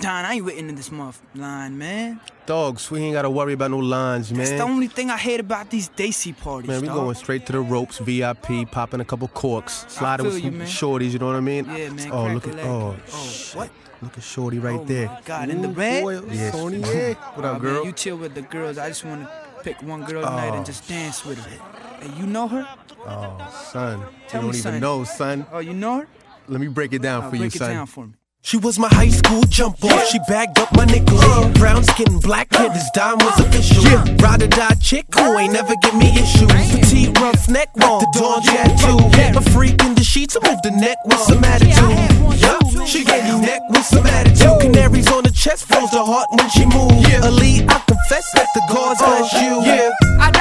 Don, I ain't written in this month line, man. Dogs, we ain't gotta worry about no lines, man. That's the only thing I hate about these Daisy parties. Man, we dog. going straight to the ropes, VIP, popping a couple corks, sliding with feel you, some shorties, you know what I mean? Yeah, man, Oh, look at oh, Oh, what? Look at Shorty right Oh there. God, in the red? boy, Yes. Sony, yeah. What up, man, girl? you chill with the girls. I just want to pick one girl oh. tonight Oh. and just dance with her. Hey, you know her? Oh, son, Tell you me, don't even son. know, son. Oh, you know her? Let me break it down Oh, for you, break it son. down for me. She was my high school jump off. She bagged up my nickels. Brown skin, black hair, this dime was official. Ride or die chick who ain't never give me issues. Petite rough neck with the dawn tattoo. A freak in the sheets, I move the neck with some attitude. Yeah, she gave me neck with some attitude. Canaries on the chest, froze the heart when she moved. Elite, I confess that the gods bless you. Yeah.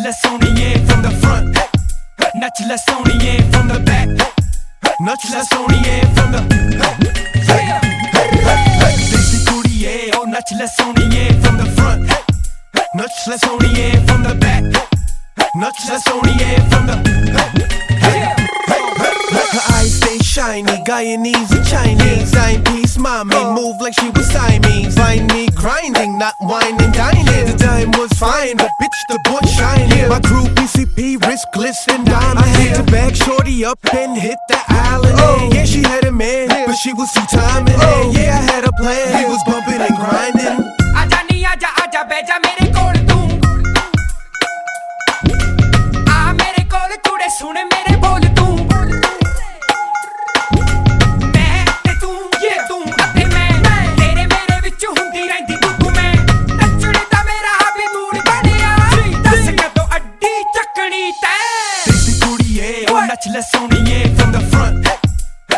Sony in from the front. Sony in from the back. Sony in from the. Daisy Coutier, oh, in from the front. Sony in from the back. Sony in from the shiny, Guyanese and Chinese. Nine piece mommy, move like she was Siamese. Find me grinding, not whining, dining. The dime was fine, but bitch, the boy shining. My crew PCP, riskless and diamond. I had to back shorty up and hit the island. Oh. Yeah, she had a man, but she was too timing. Oh. Yeah, I had a plan, he was bumping and grinding. Aja ni aja aja beja In from the front.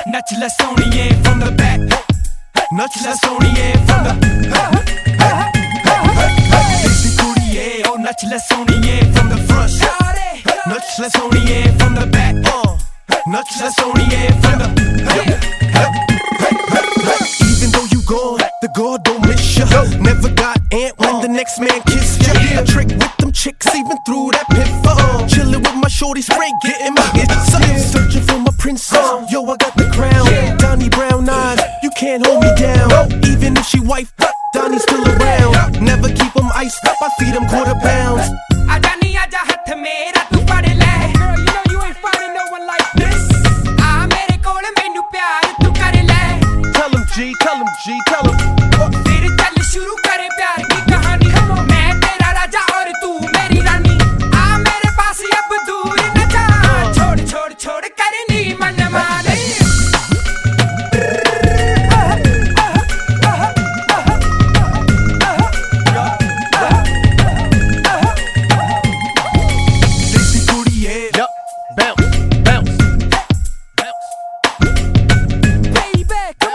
Sony from the back. Sony from the. Oh, Sony from the front. In from the back. In from the. Even though you gone, the God don't miss ya. Never got ant when the next man kissed ya. A trick with them chicks, even through that pit. Uh, Chillin' with my shorty, straight getting my princess. Yo, I got the crown. Donnie Brown eyes, you can't hold me down. Even if she wife up, Donnie's still around. Never keep them iced up, I feed him quarter pounds.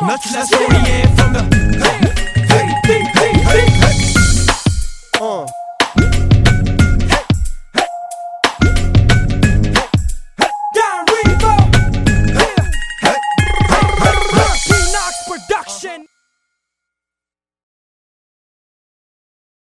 much less from the.